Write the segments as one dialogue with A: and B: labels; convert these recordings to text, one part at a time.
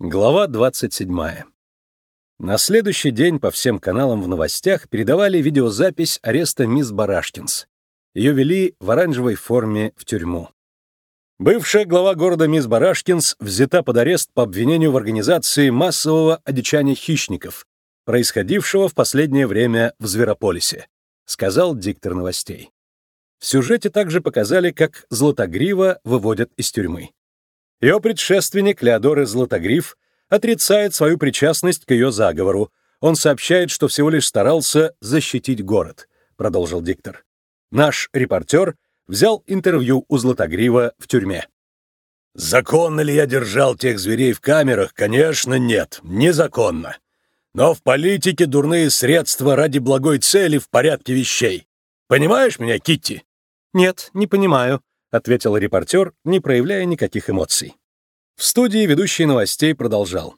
A: Глава 27. На следующий день по всем каналам в новостях передавали видеозапись ареста мисс Барашкинс. Ее вели в оранжевой форме в тюрьму. Бывшая глава города мисс Барашкинс взята под арест по обвинению в организации массового одичания хищников, происходившего в последнее время в Зверополисе, сказал диктор новостей. В сюжете также показали, как Златогрива выводят из тюрьмы. Ее предшественник Леодор Златогриф отрицает свою причастность к ее заговору. Он сообщает, что всего лишь старался защитить город, продолжил диктор. Наш репортер взял интервью у Златогрива в тюрьме. Законно ли я держал тех зверей в камерах? Конечно, нет, незаконно. Но в политике дурные средства ради благой цели в порядке вещей. Понимаешь меня, Китти? Нет, не понимаю, ответил репортер, не проявляя никаких эмоций. В студии ведущий новостей продолжал.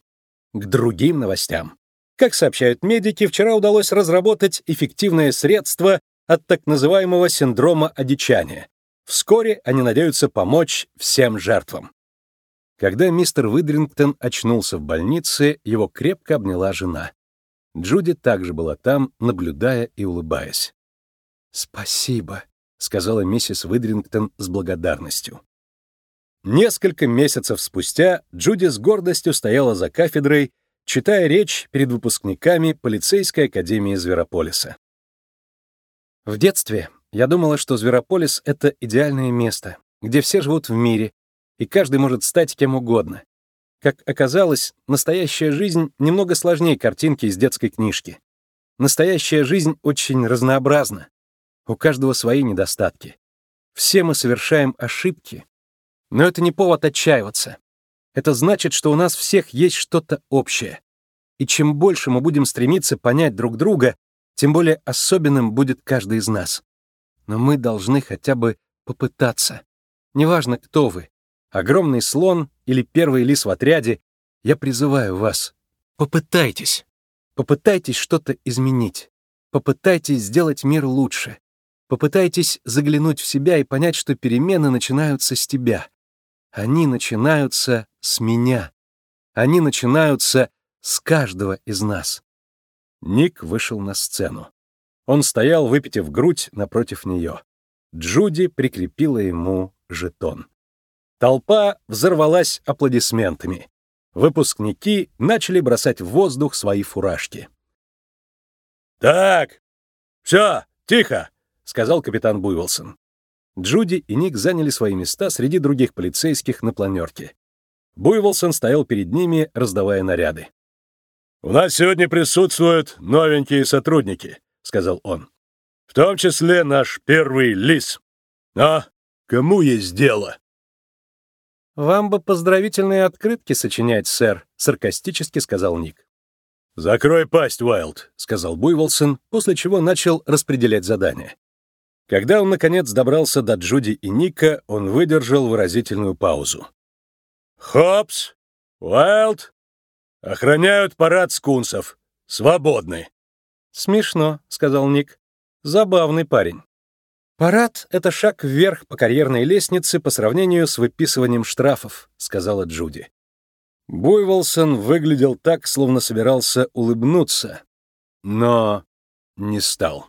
A: К другим новостям. Как сообщают медики, вчера удалось разработать эффективное средство от так называемого синдрома одичания. Вскоре они надеются помочь всем жертвам. Когда мистер Выдрингтон очнулся в больнице, его крепко обняла жена. Джуди также была там, наблюдая и улыбаясь. «Спасибо», — сказала миссис Выдрингтон с благодарностью. Несколько месяцев спустя Джуди с гордостью стояла за кафедрой, читая речь перед выпускниками полицейской академии Зверополиса. В детстве я думала, что Зверополис — это идеальное место, где все живут в мире, и каждый может стать кем угодно. Как оказалось, настоящая жизнь немного сложнее картинки из детской книжки. Настоящая жизнь очень разнообразна. У каждого свои недостатки. Все мы совершаем ошибки, но это не повод отчаиваться. Это значит, что у нас всех есть что-то общее. И чем больше мы будем стремиться понять друг друга, тем более особенным будет каждый из нас. Но мы должны хотя бы попытаться. Неважно, кто вы, огромный слон или первый лис в отряде, я призываю вас, попытайтесь. Попытайтесь что-то изменить. Попытайтесь сделать мир лучше. Попытайтесь заглянуть в себя и понять, что перемены начинаются с тебя. Они начинаются с меня. Они начинаются с каждого из нас. Ник вышел на сцену. Он стоял, выпитив грудь напротив нее. Джуди прикрепила ему жетон. Толпа взорвалась аплодисментами. Выпускники начали бросать в воздух свои фуражки. «Так, все, тихо!» — сказал капитан Буйволсон. Джуди и Ник заняли свои места среди других полицейских на планерке. Буйволсон стоял перед ними, раздавая наряды. «У нас сегодня присутствуют новенькие сотрудники», — сказал он. «В том числе наш первый лис. А кому есть дело?» «Вам бы поздравительные открытки сочинять, сэр», — саркастически сказал Ник. «Закрой пасть, Уайлд», — сказал Буйволсон, после чего начал распределять задания. Когда он, наконец, добрался до Джуди и Ника, он выдержал выразительную паузу. «Хопс! Уайлд! Охраняют парад скунсов. Свободны!» «Смешно», — сказал Ник. «Забавный парень». «Парад — это шаг вверх по карьерной лестнице по сравнению с выписыванием штрафов», — сказала Джуди. Буйволсон выглядел так, словно собирался улыбнуться, но не стал.